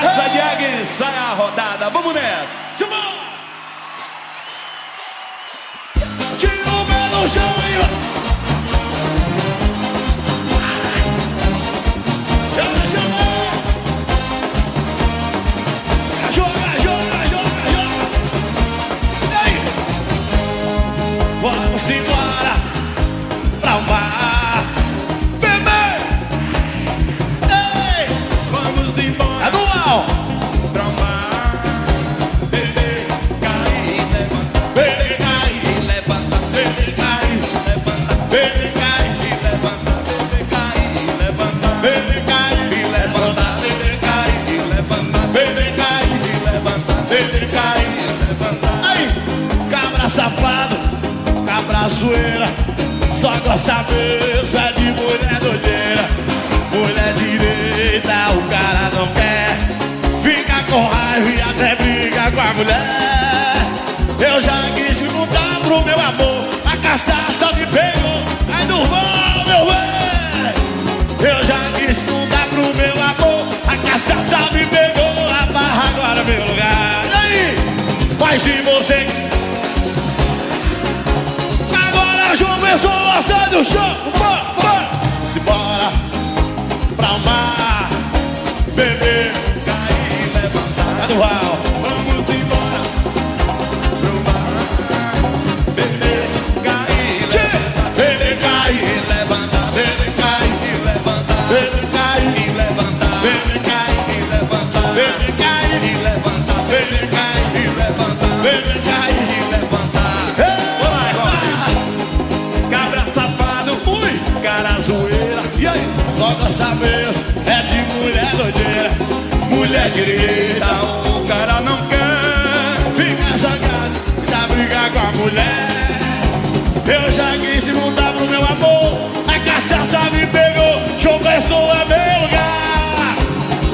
Raça de águia, sai a rodada. Vamos nessa. Chama! Tira o pé do chão e vai. Vamos embora pra o mar. Safado, cabra zoeira, só gosta mesmo é de mulher doideira. Mulher direita, o cara não quer, fica com raiva e até briga com a mulher. Eu já quis mudar pro meu amor, a cachaça me pegou, aí durmou, meu bem. Eu já quis mudar pro meu amor, a cachaça me pegou, a barra agora é meu lugar. E aí? Mas se você. Agora João Pessoa sai do chão, bora, bora. Se bora pra o mar, beber, Cair, levantar. é do Val. Vamos embora pro mar. Beber, cair, levantar. Beber cai, E levantar, beber cai, e levantar. beber cai, E levantar, beber cai, e levantar. beber cai, E levantar, beber cai, e levantar. Mulher direita. O cara não quer. Fica zangado, dá briga com a mulher. Eu já quis mudar pro meu amor. A cachaça me pegou, João Pessoa é meu lugar.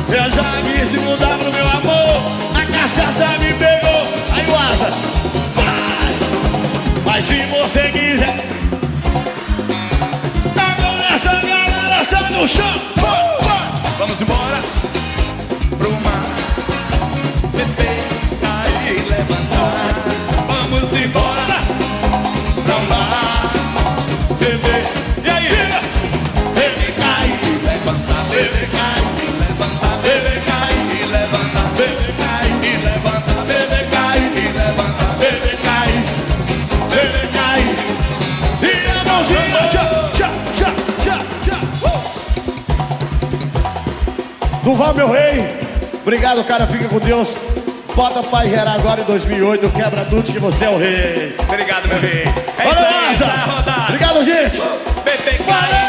Eu já quis mudar pro meu amor. A cachaça me pegou. Aí o asa, vai. Mas se você quiser. Agora essa galera sai no chão. Duval, meu rei. Obrigado, cara. Fica com Deus. Bota Pai gerar agora em 2008. Quebra tudo que você é o rei. Obrigado, meu rei. É Valeu, isso aí, essa é rodada. Obrigado, gente. Valeu!